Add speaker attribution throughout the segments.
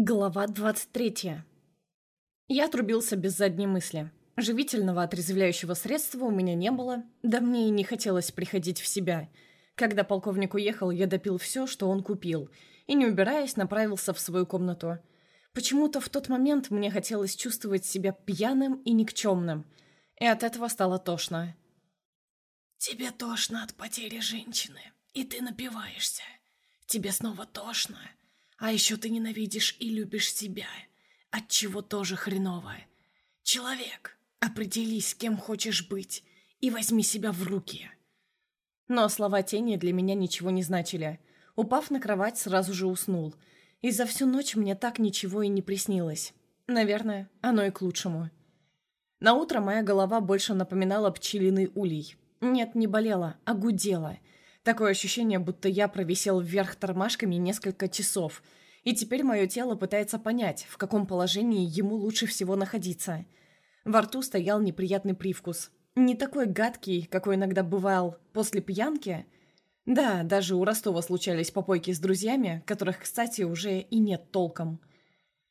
Speaker 1: Глава 23. Я отрубился без задней мысли. Живительного отрезвляющего средства у меня не было, да мне и не хотелось приходить в себя. Когда полковник уехал, я допил все, что он купил, и, не убираясь, направился в свою комнату. Почему-то в тот момент мне хотелось чувствовать себя пьяным и никчемным, и от этого стало тошно.
Speaker 2: «Тебе тошно от потери женщины, и ты напиваешься. Тебе снова тошно, а еще ты ненавидишь и любишь себя, от чего тоже хреново. Человек, определись, кем хочешь быть, и возьми себя в руки.
Speaker 1: Но слова тени для меня ничего не значили. Упав на кровать, сразу же уснул. И за всю ночь мне так ничего и не приснилось. Наверное, оно и к лучшему. На утро моя голова больше напоминала пчелиный улей. Нет, не болела, а гудела — Такое ощущение, будто я провисел вверх тормашками несколько часов, и теперь мое тело пытается понять, в каком положении ему лучше всего находиться. Во рту стоял неприятный привкус. Не такой гадкий, какой иногда бывал после пьянки. Да, даже у Ростова случались попойки с друзьями, которых, кстати, уже и нет толком.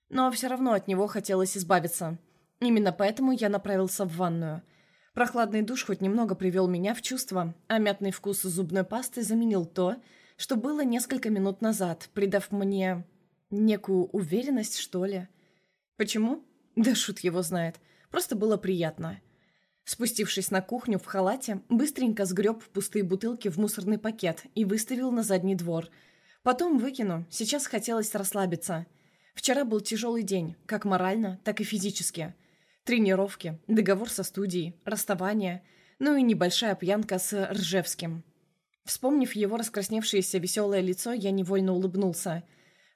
Speaker 1: Но все равно от него хотелось избавиться. Именно поэтому я направился в ванную – Прохладный душ хоть немного привел меня в чувство, а мятный вкус зубной пасты заменил то, что было несколько минут назад, придав мне некую уверенность, что ли. Почему? Да шут его знает. Просто было приятно. Спустившись на кухню в халате, быстренько сгреб пустые бутылки в мусорный пакет и выставил на задний двор. Потом выкину, сейчас хотелось расслабиться. Вчера был тяжелый день, как морально, так и физически – Тренировки, договор со студией, расставание, ну и небольшая пьянка с Ржевским. Вспомнив его раскрасневшееся веселое лицо, я невольно улыбнулся.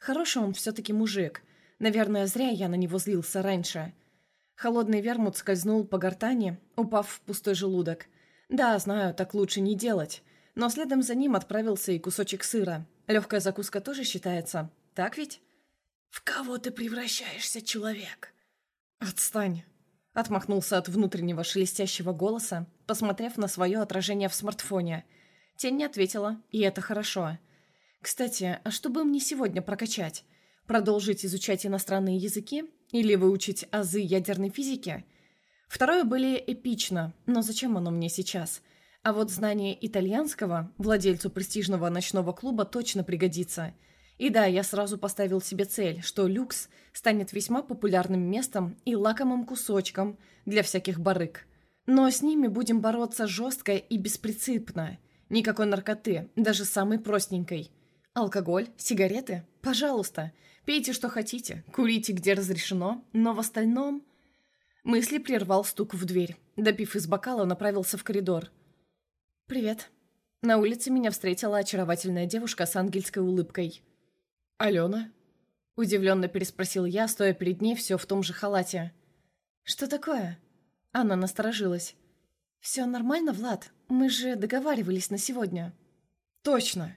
Speaker 1: Хороший он все-таки мужик. Наверное, зря я на него злился раньше. Холодный вермут скользнул по гортани, упав в пустой желудок. Да, знаю, так лучше не делать. Но следом за ним отправился и кусочек сыра. Легкая закуска тоже считается. Так ведь?
Speaker 2: «В кого ты превращаешься, человек?»
Speaker 1: «Отстань!» Отмахнулся от внутреннего шелестящего голоса, посмотрев на свое отражение в смартфоне. Тень не ответила, и это хорошо. «Кстати, а что бы мне сегодня прокачать? Продолжить изучать иностранные языки? Или выучить азы ядерной физики?» Второе были эпично, но зачем оно мне сейчас? А вот знание итальянского владельцу престижного ночного клуба точно пригодится – и да, я сразу поставил себе цель, что люкс станет весьма популярным местом и лакомым кусочком для всяких барыг. Но с ними будем бороться жестко и беспринципно. Никакой наркоты, даже самой простенькой. Алкоголь, сигареты? Пожалуйста. Пейте, что хотите, курите, где разрешено, но в остальном... Мысли прервал стук в дверь. Допив из бокала, направился в коридор. «Привет». На улице меня встретила очаровательная девушка с ангельской улыбкой.
Speaker 3: «Алена?»
Speaker 1: – удивленно переспросил я, стоя перед ней все в том же халате. «Что такое?» Она насторожилась. «Все нормально, Влад? Мы же договаривались на сегодня».
Speaker 3: «Точно!»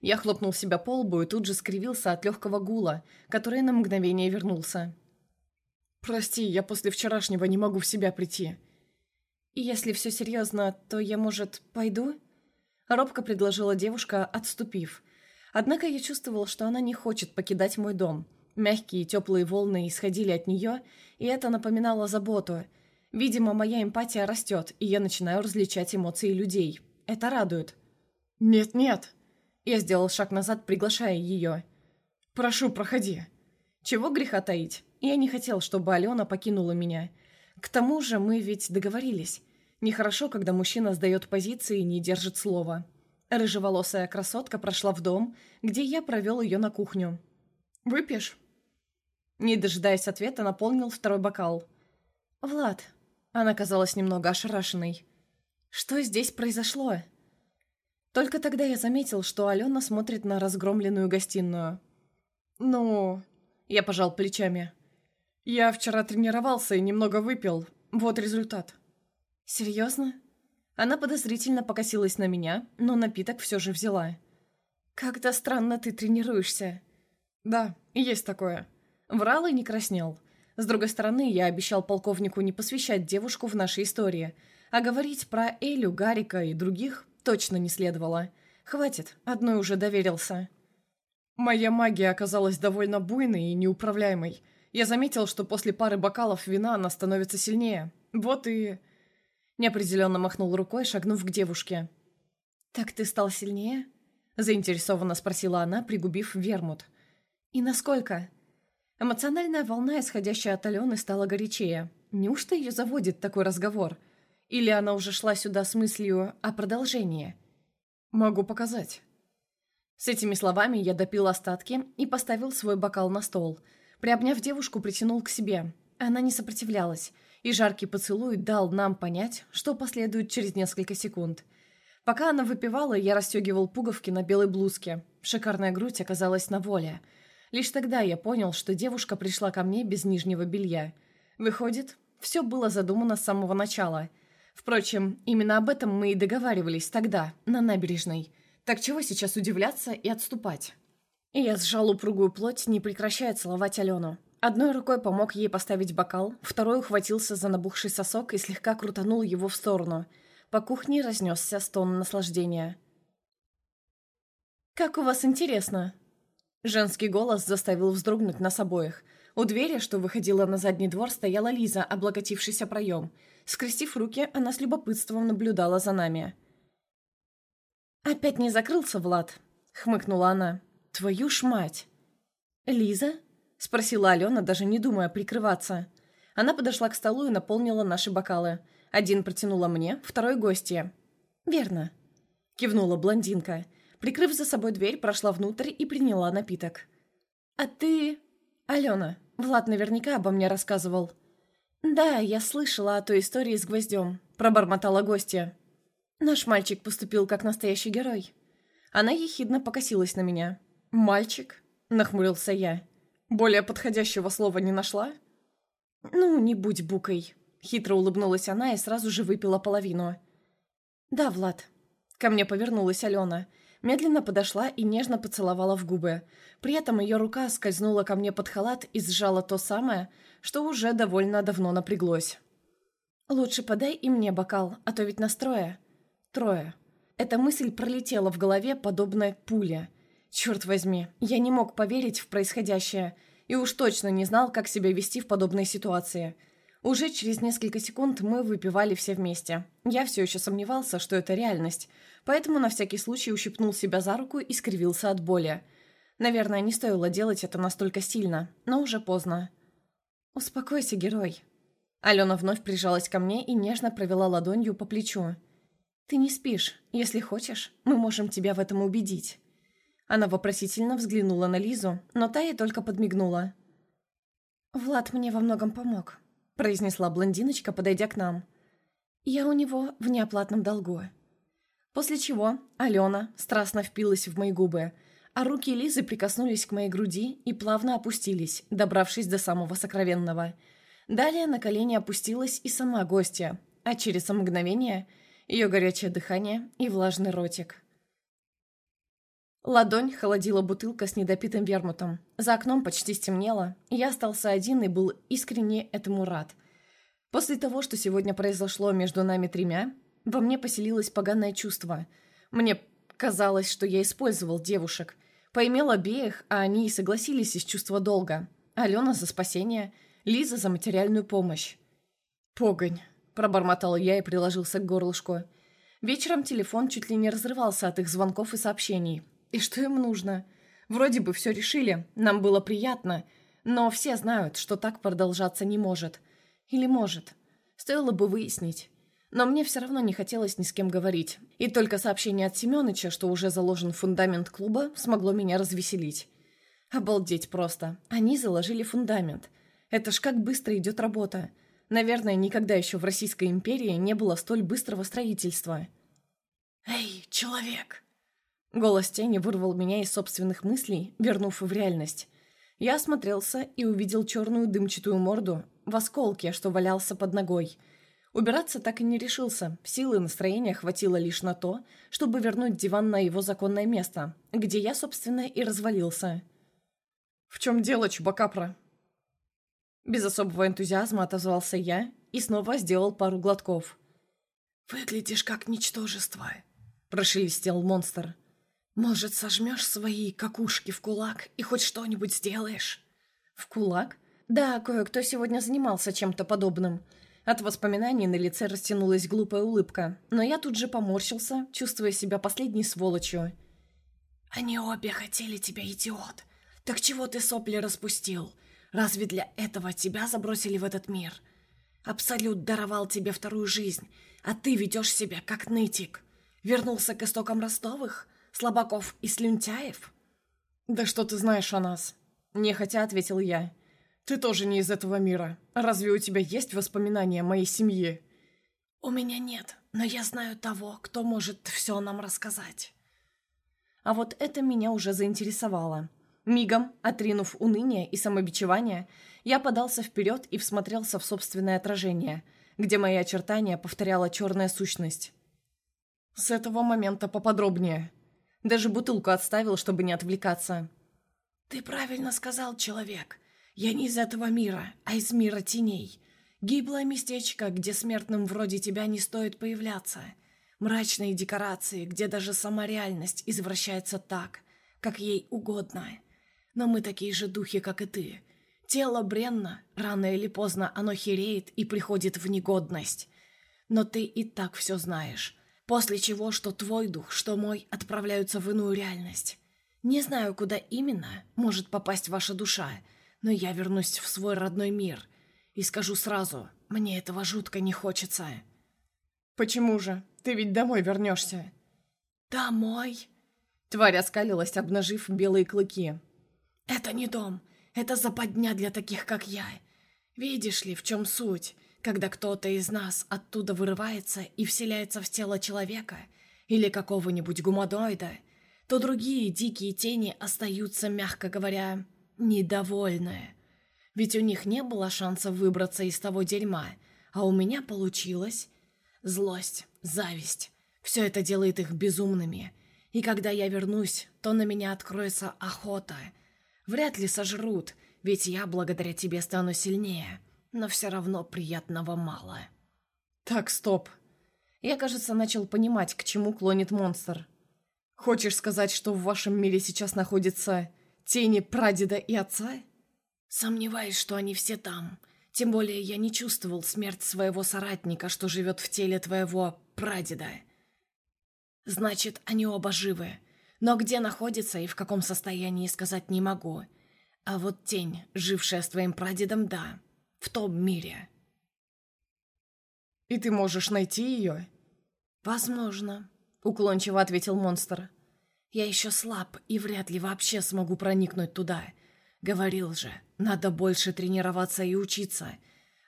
Speaker 3: Я хлопнул себя по лбу и тут же скривился от легкого гула, который на мгновение вернулся. «Прости, я после вчерашнего не могу в себя прийти».
Speaker 1: «И если все серьезно, то я, может, пойду?» Робко предложила девушка, отступив – Однако я чувствовал, что она не хочет покидать мой дом. Мягкие теплые волны исходили от нее, и это напоминало заботу. Видимо, моя эмпатия растет, и я начинаю различать эмоции людей. Это радует.
Speaker 3: «Нет-нет!»
Speaker 1: Я сделал шаг назад, приглашая ее.
Speaker 3: «Прошу, проходи».
Speaker 1: Чего греха таить? Я не хотел, чтобы Алена покинула меня. К тому же мы ведь договорились. Нехорошо, когда мужчина сдает позиции и не держит слова. Рыжеволосая красотка прошла в дом, где я провел ее на кухню.
Speaker 3: «Выпьешь?»
Speaker 1: Не дожидаясь ответа, наполнил второй бокал. «Влад...» Она казалась немного ошарашенной. «Что здесь произошло?» Только тогда я заметил, что Алена смотрит на разгромленную гостиную.
Speaker 3: «Ну...» Я пожал плечами. «Я вчера тренировался и немного выпил. Вот результат».
Speaker 1: «Серьезно?» Она подозрительно покосилась на меня, но напиток все же взяла. «Как-то странно ты тренируешься».
Speaker 3: «Да, есть такое».
Speaker 1: Врал и не краснел. С другой стороны, я обещал полковнику не посвящать девушку в нашей истории, а говорить про Элю, Гарика и других точно не следовало. Хватит, одной уже доверился.
Speaker 3: Моя магия оказалась довольно буйной и неуправляемой. Я заметил, что после пары бокалов вина она становится сильнее. Вот и... Неопределенно махнул рукой, шагнув к девушке.
Speaker 1: «Так ты стал сильнее?» Заинтересованно спросила она, пригубив вермут. «И насколько?» Эмоциональная волна, исходящая от Алены, стала горячее. Неужто ее заводит такой разговор? Или она уже шла сюда с мыслью о продолжении?
Speaker 3: «Могу показать».
Speaker 1: С этими словами я допил остатки и поставил свой бокал на стол. Приобняв девушку, притянул к себе. Она не сопротивлялась, и жаркий поцелуй дал нам понять, что последует через несколько секунд. Пока она выпивала, я расстегивал пуговки на белой блузке. Шикарная грудь оказалась на воле. Лишь тогда я понял, что девушка пришла ко мне без нижнего белья. Выходит, все было задумано с самого начала. Впрочем, именно об этом мы и договаривались тогда, на набережной – так чего сейчас удивляться и отступать? И я сжал упругую плоть, не прекращая целовать Алену. Одной рукой помог ей поставить бокал, второй ухватился за набухший сосок и слегка крутанул его в сторону. По кухне разнесся стон наслаждения. «Как у вас интересно!» Женский голос заставил вздрогнуть нас обоих. У двери, что выходила на задний двор, стояла Лиза, облокотившийся проем. Скрестив руки, она с любопытством наблюдала за нами. «Опять не закрылся, Влад?» — хмыкнула она. «Твою ж мать!» «Лиза?» — спросила Алена, даже не думая прикрываться. Она подошла к столу и наполнила наши бокалы. Один протянула мне, второй — гостье. «Верно», — кивнула блондинка. Прикрыв за собой дверь, прошла внутрь и приняла напиток. «А ты...» «Алена, Влад наверняка обо мне рассказывал». «Да, я слышала о той истории с гвоздем», — пробормотала гостья. Наш мальчик поступил как настоящий герой. Она ехидно покосилась на меня.
Speaker 3: «Мальчик?» — нахмурился я. «Более подходящего слова не нашла?»
Speaker 1: «Ну, не будь букой», — хитро улыбнулась она и сразу же выпила половину. «Да, Влад». Ко мне повернулась Алена. Медленно подошла и нежно поцеловала в губы. При этом ее рука скользнула ко мне под халат и сжала то самое, что уже довольно давно напряглось. «Лучше подай и мне бокал, а то ведь настроя». Трое. Эта мысль пролетела в голове, подобная пуле. Черт возьми, я не мог поверить в происходящее и уж точно не знал, как себя вести в подобной ситуации. Уже через несколько секунд мы выпивали все вместе. Я все еще сомневался, что это реальность, поэтому на всякий случай ущипнул себя за руку и скривился от боли. Наверное, не стоило делать это настолько сильно, но уже поздно. «Успокойся, герой». Алена вновь прижалась ко мне и нежно провела ладонью по плечу. «Ты не спишь. Если хочешь, мы можем тебя в этом убедить». Она вопросительно взглянула на Лизу, но та ей только подмигнула. «Влад мне во многом помог», — произнесла блондиночка, подойдя к нам. «Я у него в неоплатном долгу». После чего Алена страстно впилась в мои губы, а руки Лизы прикоснулись к моей груди и плавно опустились, добравшись до самого сокровенного. Далее на колени опустилась и сама гостья, а через мгновение — ее горячее дыхание и влажный ротик. Ладонь холодила бутылка с недопитым вермутом. За окном почти стемнело, и я остался один и был искренне этому рад. После того, что сегодня произошло между нами тремя, во мне поселилось поганое чувство. Мне казалось, что я использовал девушек. Поимел обеих, а они и согласились из чувства долга. Алена за спасение, Лиза за материальную помощь. Погонь. Пробормотал я и приложился к горлышку. Вечером телефон чуть ли не разрывался от их звонков и сообщений. И что им нужно? Вроде бы все решили, нам было приятно, но все знают, что так продолжаться не может. Или может. Стоило бы выяснить. Но мне все равно не хотелось ни с кем говорить. И только сообщение от Семёныча, что уже заложен фундамент клуба, смогло меня развеселить. Обалдеть просто. Они заложили фундамент. Это ж как быстро идет работа. Наверное, никогда еще в Российской империи не было столь быстрого строительства.
Speaker 2: «Эй, человек!»
Speaker 1: Голос тени вырвал меня из собственных мыслей, вернув в реальность. Я осмотрелся и увидел черную дымчатую морду в осколке, что валялся под ногой. Убираться так и не решился. Силы и настроения хватило лишь на то, чтобы вернуть диван на его законное место, где я, собственно, и развалился.
Speaker 3: «В чем дело, Чубакапра?»
Speaker 1: Без особого энтузиазма отозвался я и снова сделал пару глотков.
Speaker 2: «Выглядишь как ничтожество», —
Speaker 1: прошелестел монстр.
Speaker 2: Может, сожмешь свои какушки в кулак и хоть что-нибудь сделаешь?
Speaker 1: В кулак? Да, кое-кто сегодня занимался чем-то подобным. От воспоминаний на лице растянулась глупая улыбка, но я тут же поморщился, чувствуя себя последней сволочью.
Speaker 2: «Они обе хотели тебя, идиот! Так чего ты сопли распустил? Разве для этого тебя забросили в этот мир? Абсолют даровал тебе вторую жизнь, а ты ведешь себя как нытик. Вернулся к истокам Ростовых, слабаков и слюнтяев?»
Speaker 3: «Да что ты знаешь о нас?» – нехотя ответил я. «Ты тоже не из этого мира. Разве у тебя есть воспоминания о моей семье?»
Speaker 2: «У меня нет, но я знаю того, кто может все нам рассказать».
Speaker 1: А вот это меня уже заинтересовало. Мигом, отринув уныние и самобичевание, я подался вперед и всмотрелся в собственное отражение, где мои очертания повторяла черная сущность.
Speaker 3: «С этого момента поподробнее».
Speaker 1: Даже бутылку отставил, чтобы не отвлекаться.
Speaker 2: «Ты правильно сказал, человек. Я не из этого мира, а из мира теней. Гиблое местечко, где смертным вроде тебя не стоит появляться. Мрачные декорации, где даже сама реальность извращается так, как ей угодно. Но мы такие же духи, как и ты. Тело бренно, рано или поздно оно хереет и приходит в негодность. Но ты и так все знаешь. После чего что твой дух, что мой отправляются в иную реальность. Не знаю, куда именно может попасть ваша душа, но я вернусь в свой родной мир. И скажу сразу, мне этого жутко не хочется.
Speaker 3: Почему же? Ты ведь домой вернешься.
Speaker 2: Домой?
Speaker 1: Тварь оскалилась, обнажив белые клыки.
Speaker 2: Это не дом. Это западня для таких, как я. Видишь ли, в чем суть? Когда кто-то из нас оттуда вырывается и вселяется в тело человека или какого-нибудь гуманоида, то другие дикие тени остаются, мягко говоря, недовольны. Ведь у них не было шанса выбраться из того дерьма, а у меня получилось. Злость, зависть — все это делает их безумными. И когда я вернусь, то на меня откроется охота. Вряд ли сожрут, ведь я благодаря тебе стану сильнее. Но все равно приятного мало.
Speaker 3: Так, стоп.
Speaker 1: Я, кажется, начал понимать, к чему клонит монстр.
Speaker 3: Хочешь сказать, что в вашем мире сейчас находятся тени прадеда и отца?
Speaker 2: Сомневаюсь, что они все там. Тем более я не чувствовал смерть своего соратника, что живет в теле твоего прадеда. Значит, они оба живы. Но где находится и в каком состоянии сказать не могу. А вот тень, жившая с твоим прадедом, да. В том мире.
Speaker 3: И ты можешь найти ее?
Speaker 2: Возможно.
Speaker 1: — уклончиво ответил монстр.
Speaker 2: «Я еще слаб и вряд ли вообще смогу проникнуть туда. Говорил же, надо больше тренироваться и учиться.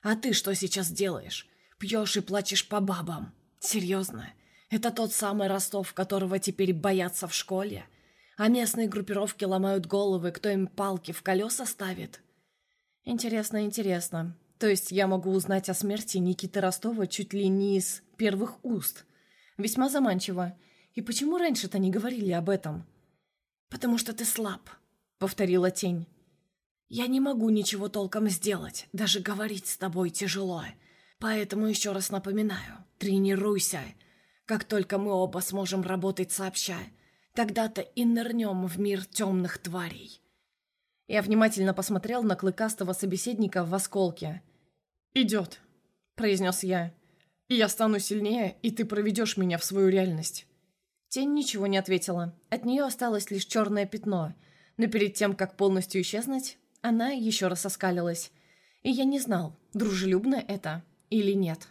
Speaker 2: А ты что сейчас делаешь? Пьешь и плачешь по бабам. Серьезно? Это тот самый Ростов, которого теперь боятся в школе? А местные группировки ломают головы, кто им палки в колеса ставит?»
Speaker 1: «Интересно, интересно. То есть я могу узнать о смерти Никиты Ростова чуть ли не из первых уст?» Весьма заманчиво. И почему раньше-то не говорили об этом?
Speaker 2: «Потому что ты слаб», —
Speaker 1: повторила тень.
Speaker 2: «Я не могу ничего толком сделать, даже говорить с тобой тяжело. Поэтому еще раз напоминаю, тренируйся. Как только мы оба сможем работать сообща, тогда-то и нырнем в мир темных тварей».
Speaker 1: Я внимательно посмотрел на клыкастого собеседника в осколке.
Speaker 3: «Идет», — произнес я. Я стану сильнее, и ты проведешь меня в свою реальность».
Speaker 1: Тень ничего не ответила. От нее осталось лишь черное пятно. Но перед тем, как полностью исчезнуть, она еще раз оскалилась. И я не знал, дружелюбно это или нет.